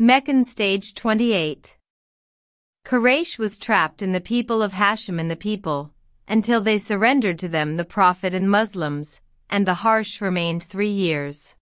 Meccan Stage 28 Quraysh was trapped in the people of Hashim and the people, until they surrendered to them the Prophet and Muslims, and the harsh remained three years.